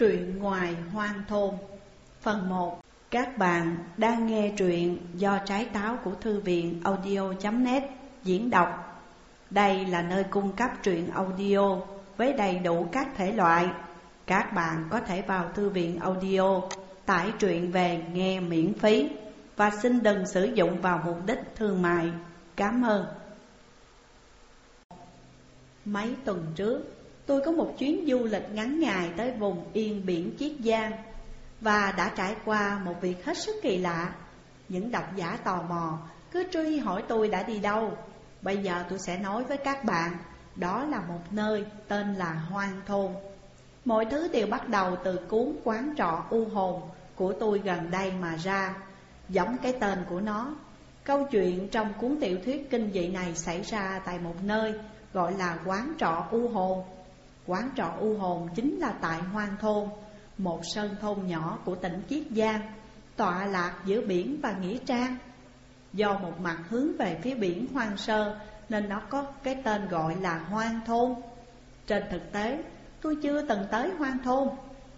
Truyện ngoài hoang thôn. Phần 1 Các bạn đang nghe truyện do trái táo của thư viện audio.net diễn đọc. Đây là nơi cung cấp truyện audio với đầy đủ các thể loại. Các bạn có thể vào thư viện audio, tải truyện về nghe miễn phí Và xin đừng sử dụng vào mục đích thương mại. Cảm ơn. Mấy tuần trước Tôi có một chuyến du lịch ngắn ngày tới vùng yên biển Chiết Giang Và đã trải qua một việc hết sức kỳ lạ. Những độc giả tò mò cứ truy hỏi tôi đã đi đâu. Bây giờ tôi sẽ nói với các bạn, Đó là một nơi tên là Hoang Thôn. Mọi thứ đều bắt đầu từ cuốn quán trọ u hồn của tôi gần đây mà ra, Giống cái tên của nó. Câu chuyện trong cuốn tiểu thuyết kinh dị này xảy ra tại một nơi gọi là quán trọ u hồn. Quán trọ u hồn chính là tại Hoang Thôn, Một sơn thôn nhỏ của tỉnh Chiết Giang, Tọa lạc giữa biển và Nghĩa Trang. Do một mặt hướng về phía biển hoang sơ, Nên nó có cái tên gọi là Hoang Thôn. Trên thực tế, tôi chưa từng tới Hoang Thôn,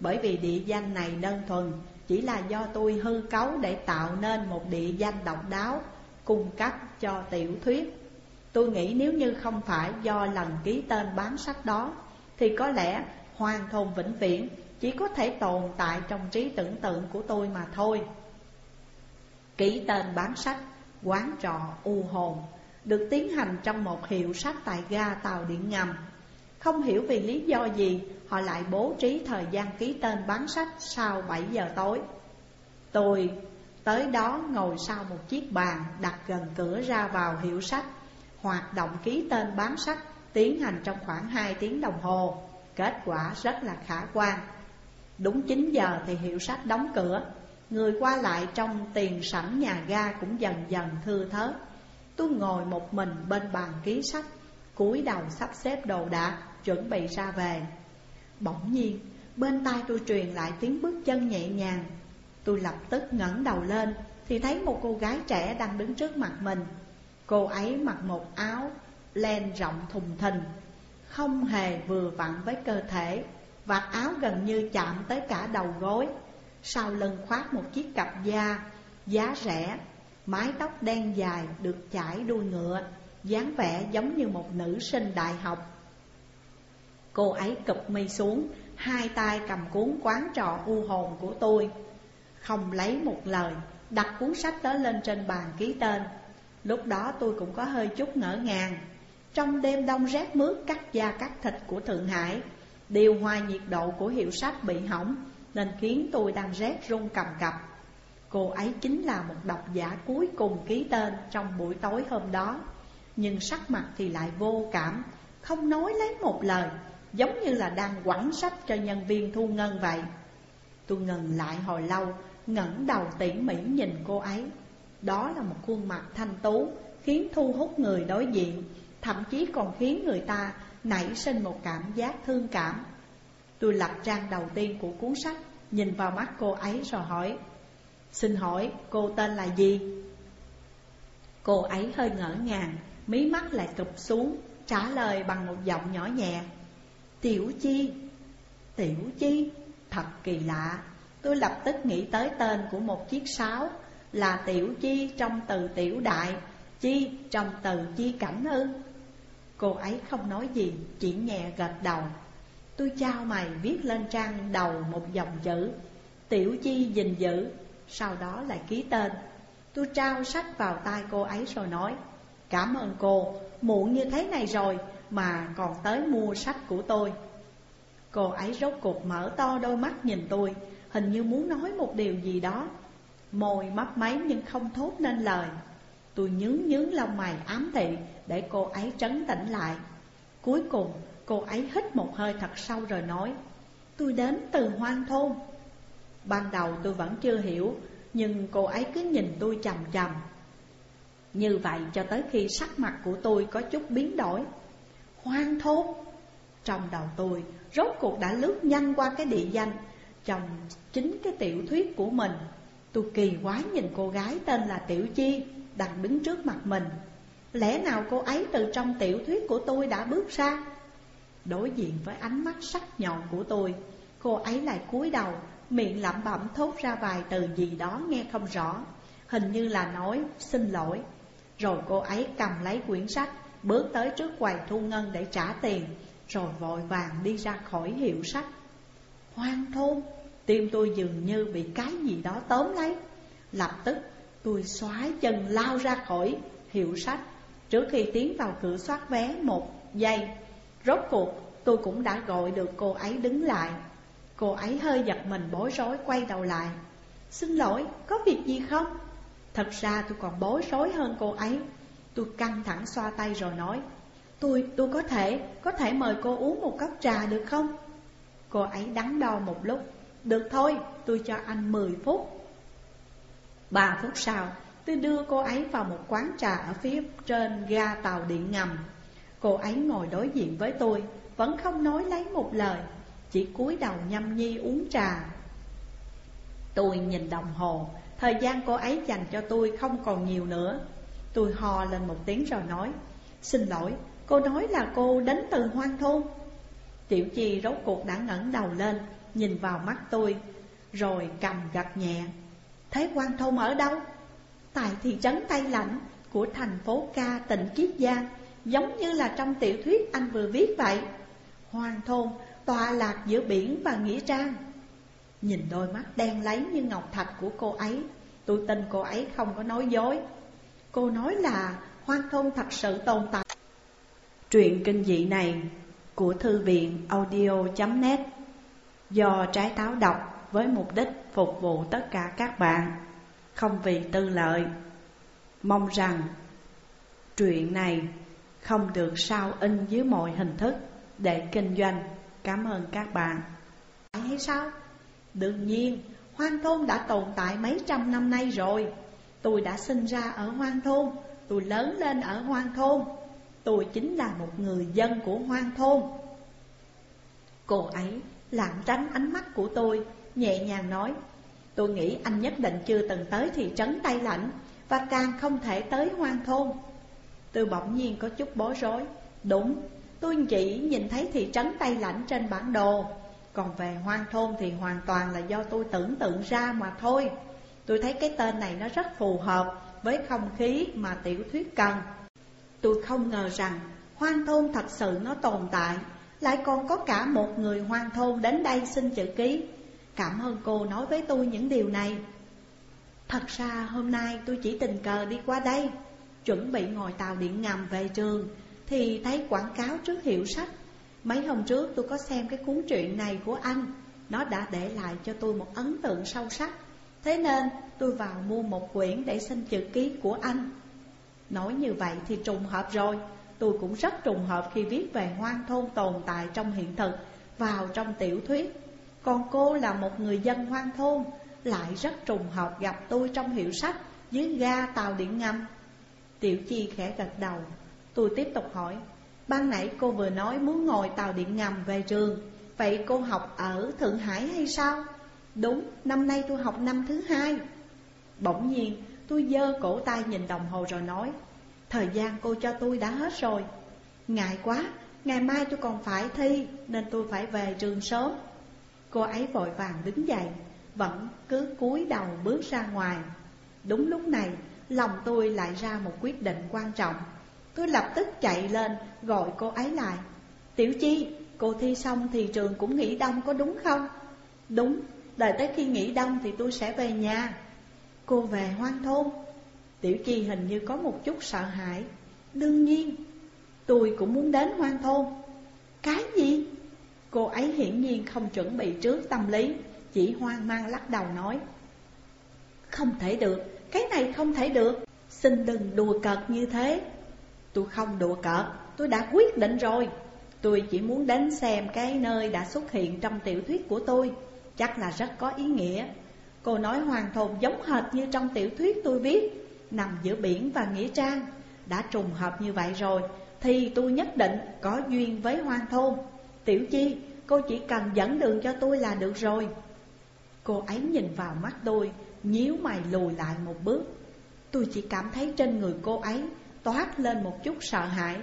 Bởi vì địa danh này đơn thuần Chỉ là do tôi hư cấu để tạo nên một địa danh độc đáo, Cung cấp cho tiểu thuyết. Tôi nghĩ nếu như không phải do lần ký tên bán sách đó thì có lẽ hoàng thôn vĩnh viễn chỉ có thể tồn tại trong trí tưởng tượng của tôi mà thôi. Ký tên bán sách Quán trọ u hồn được tiến hành trong một hiệu sách tại ga tàu điện ngầm. Không hiểu vì lý do gì họ lại bố trí thời gian ký tên bán sách sau 7 giờ tối. Tôi tới đó ngồi sau một chiếc bàn đặt gần cửa ra vào hiệu sách, hoạt động ký tên bán sách tiến hành trong khoảng 2 tiếng đồng hồ. Kết quả rất là khả quan. Đúng 9 giờ thì hiệu sách đóng cửa. Người qua lại trong tiền sảnh nhà ga cũng dần dần thưa thớt. Tôi ngồi một mình bên bàn ký sách, cúi đầu sắp xếp đồ đạc, chuẩn bị ra về. Bỗng nhiên, bên tai tôi truyền lại tiếng bước chân nhẹ nhàng. Tôi lập tức ngẩng đầu lên Thì thấy một cô gái trẻ đang đứng trước mặt mình. Cô ấy mặc một áo len rộng thùng thình, Không hề vừa vặn với cơ thể, Vạt áo gần như chạm tới cả đầu gối. Sau lưng khoác một chiếc cặp da Giá rẻ, Mái tóc đen dài được chải đuôi ngựa, dáng vẻ giống như một nữ sinh đại học. Cô ấy cụp mi xuống, Hai tay cầm cuốn quán trọ u hồn của tôi. Không lấy một lời, Đặt cuốn sách đó lên trên bàn ký tên. Lúc đó tôi cũng có hơi chút ngỡ ngàng trong đêm đông rét mướt cắt da cắt thịt của Thượng Hải. Điều hòa nhiệt độ của hiệu sách bị hỏng, Nên khiến tôi đang rét run cầm cập. Cô ấy chính là một độc giả cuối cùng ký tên trong buổi tối hôm đó. Nhưng sắc mặt thì lại vô cảm, Không nói lấy một lời, Giống như là đang quẳng sách cho nhân viên thu ngân vậy. Tôi ngừng lại hồi lâu, ngẩng đầu tỉ mỉ nhìn cô ấy. Đó là một khuôn mặt thanh tú, Khiến thu hút người đối diện. Thậm chí còn khiến người ta nảy sinh một cảm giác thương cảm. Tôi lật trang đầu tiên của cuốn sách, Nhìn vào mắt cô ấy rồi hỏi, Xin hỏi cô tên là gì? Cô ấy hơi ngỡ ngàng, Mí mắt lại cụp xuống, Trả lời bằng một giọng nhỏ nhẹ, Tiểu Chi. Tiểu Chi? Thật kỳ lạ. Tôi lập tức nghĩ tới tên của một chiếc sáo, Là Tiểu Chi trong từ Tiểu Đại, Chi trong từ Chi Cảnh ư? Cô ấy không nói gì, chỉ nhẹ gật đầu. Tôi trao mày viết lên trang đầu một dòng chữ. Tiểu chi gìn giữ. Sau đó lại ký tên. Tôi trao sách vào tay cô ấy rồi nói Cảm ơn cô, muộn như thế này rồi Mà còn tới mua sách của tôi. Cô ấy rốt cuộc mở to đôi mắt nhìn tôi Hình như muốn nói một điều gì đó. Môi mấp máy nhưng không thốt nên lời. Tôi nhướng nhướng lông mày ám thị để cô ấy trấn tĩnh lại. Cuối cùng, cô ấy hít một hơi thật sâu rồi nói, Tôi đến từ hoang thôn. Ban đầu tôi vẫn chưa hiểu, Nhưng cô ấy cứ nhìn tôi chầm chầm Như vậy cho tới khi sắc mặt của tôi có chút biến đổi. Hoang thôn? Trong đầu tôi, rốt cuộc đã lướt nhanh qua cái địa danh, Trong chính cái tiểu thuyết của mình. Tôi kỳ quái nhìn cô gái tên là Tiểu Chi. Đang đứng trước mặt mình. Lẽ nào cô ấy từ trong tiểu thuyết của tôi đã bước ra? Đối diện với ánh mắt sắc nhọn của tôi, Cô ấy lại cúi đầu, Miệng lẩm bẩm thốt ra vài từ gì đó nghe không rõ, Hình như là nói, xin lỗi. Rồi cô ấy cầm lấy quyển sách, Bước tới trước quầy thu ngân để trả tiền, Rồi vội vàng đi ra khỏi hiệu sách. Hoang thôn, Tim tôi dường như bị cái gì đó tóm lấy. Lập tức tôi xóa chân lao ra khỏi hiệu sách. Trước khi tiến vào cửa soát vé một giây Rốt cuộc tôi cũng đã gọi được cô ấy đứng lại. Cô ấy hơi giật mình bối rối quay đầu lại. Xin lỗi, có việc gì không? Thật ra tôi còn bối rối hơn cô ấy. Tôi căng thẳng xoa tay rồi nói Tôi, tôi có thể, có thể mời cô uống một cốc trà được không? Cô ấy đắn đo một lúc Được thôi, tôi cho anh 10 phút. Ba phút sau, tôi đưa cô ấy vào một quán trà ở phía trên ga tàu điện ngầm. Cô ấy ngồi đối diện với tôi, vẫn không nói lấy một lời Chỉ cúi đầu nhâm nhi uống trà. Tôi nhìn đồng hồ, thời gian cô ấy dành cho tôi không còn nhiều nữa. Tôi hò lên một tiếng rồi nói Xin lỗi, cô nói là cô đến từ hoang thôn. Tiểu Chi rốt cuộc đã ngẩng đầu lên Nhìn vào mắt tôi Rồi cầm gật nhẹ. Thế quan thôn ở đâu? Tại thị trấn Tây Lạnh của thành phố ca, tỉnh Kiết Giang, Giống như là trong tiểu thuyết anh vừa viết vậy. Hoàng thôn tọa lạc giữa biển và nghĩa trang. Nhìn đôi mắt đen lấy như ngọc thạch của cô ấy, Tôi tin cô ấy không có nói dối. Cô nói là hoang thôn thật sự tồn tại. Truyện kinh dị này của thư viện audio.net Do trái táo đọc với mục đích phục vụ tất cả các bạn Không vì tư lợi. Mong rằng truyện này không được sao in dưới mọi hình thức để kinh doanh. Cảm ơn các bạn. Hay sao? Đương nhiên, hoang thôn đã tồn tại mấy trăm năm nay rồi. Tôi đã sinh ra ở hoang thôn Tôi lớn lên ở hoang thôn. Tôi chính là một người dân của hoang thôn. Cô ấy lảng tránh ánh mắt của tôi Nhẹ nhàng nói Tôi nghĩ anh nhất định chưa từng tới thị trấn Tây Lạnh Và càng không thể tới hoang thôn. Tôi bỗng nhiên có chút bối rối Đúng, tôi chỉ nhìn thấy thị trấn Tây Lạnh trên bản đồ Còn về hoang thôn thì hoàn toàn là do tôi tưởng tượng ra mà thôi. Tôi thấy cái tên này nó rất phù hợp với không khí mà tiểu thuyết cần. Tôi không ngờ rằng hoang thôn thật sự nó tồn tại Lại còn có cả một người hoang thôn đến đây xin chữ ký. Cảm ơn cô nói với tôi những điều này. Thật ra hôm nay tôi chỉ tình cờ đi qua đây, Chuẩn bị ngồi tàu điện ngầm về trường, Thì thấy quảng cáo trước hiệu sách. Mấy hôm trước tôi có xem cái cuốn truyện này của anh, Nó đã để lại cho tôi một ấn tượng sâu sắc. Thế nên tôi vào mua một quyển để xin chữ ký của anh. Nói như vậy thì trùng hợp rồi. Tôi cũng rất trùng hợp khi viết về hoang thôn tồn tại trong hiện thực, Vào trong tiểu thuyết. Còn cô là một người dân hoang thôn Lại rất trùng hợp gặp tôi trong hiệu sách Dưới ga tàu điện ngầm. Tiểu Chi khẽ gật đầu. Tôi tiếp tục hỏi Ban nãy cô vừa nói muốn ngồi tàu điện ngầm về trường Vậy cô học ở Thượng Hải hay sao? Đúng, năm nay tôi học năm thứ hai. Bỗng nhiên tôi dơ cổ tay nhìn đồng hồ rồi nói Thời gian cô cho tôi đã hết rồi. Ngại quá, ngày mai tôi còn phải thi Nên tôi phải về trường sớm. Cô ấy vội vàng đứng dậy Vẫn cứ cúi đầu bước ra ngoài. Đúng lúc này Lòng tôi lại ra một quyết định quan trọng. Tôi lập tức chạy lên gọi cô ấy lại. Tiểu Chi, cô thi xong thì trường cũng nghỉ đông có đúng không? Đúng, đợi tới khi nghỉ đông thì tôi sẽ về nhà. Cô về hoang thôn. Tiểu Chi hình như có một chút sợ hãi. Đương nhiên, tôi cũng muốn đến hoang thôn. Cái gì? Cô ấy hiển nhiên không chuẩn bị trước tâm lý, Chỉ hoang mang lắc đầu nói. Không thể được, cái này không thể được. Xin đừng đùa cợt như thế. Tôi không đùa cợt, Tôi đã quyết định rồi. Tôi chỉ muốn đến xem cái nơi đã xuất hiện trong tiểu thuyết của tôi. Chắc là rất có ý nghĩa. Cô nói hoàng thôn giống hệt như trong tiểu thuyết tôi viết, Nằm giữa biển và nghĩa trang. Đã trùng hợp như vậy rồi, Thì tôi nhất định có duyên với hoàng thôn. Tiểu chi, cô chỉ cần dẫn đường cho tôi là được rồi. Cô ấy nhìn vào mắt tôi nhíu mày lùi lại một bước. Tôi chỉ cảm thấy trên người cô ấy toát lên một chút sợ hãi.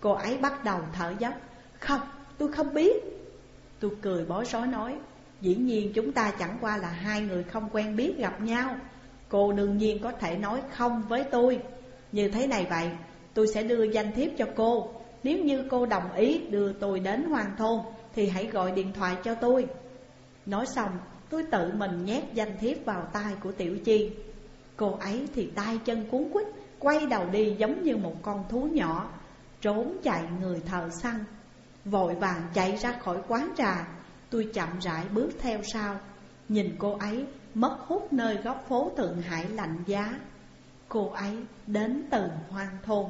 Cô ấy bắt đầu thở dốc. Không, tôi không biết. Tôi cười bối rối nói Dĩ nhiên chúng ta chẳng qua là hai người không quen biết gặp nhau. Cô đương nhiên có thể nói không với tôi. Như thế này vậy Tôi sẽ đưa danh thiếp cho cô. Nếu như cô đồng ý đưa tôi đến hoàng thôn, Thì hãy gọi điện thoại cho tôi. Nói xong, tôi tự mình nhét danh thiếp vào tay của Tiểu Chi. Cô ấy thì tay chân cuốn quýt, Quay đầu đi giống như một con thú nhỏ, Trốn chạy người thợ săn. Vội vàng chạy ra khỏi quán trà. Tôi chậm rãi bước theo sau. Nhìn cô ấy mất hút nơi góc phố Thượng Hải lạnh giá. Cô ấy đến từ hoang thôn.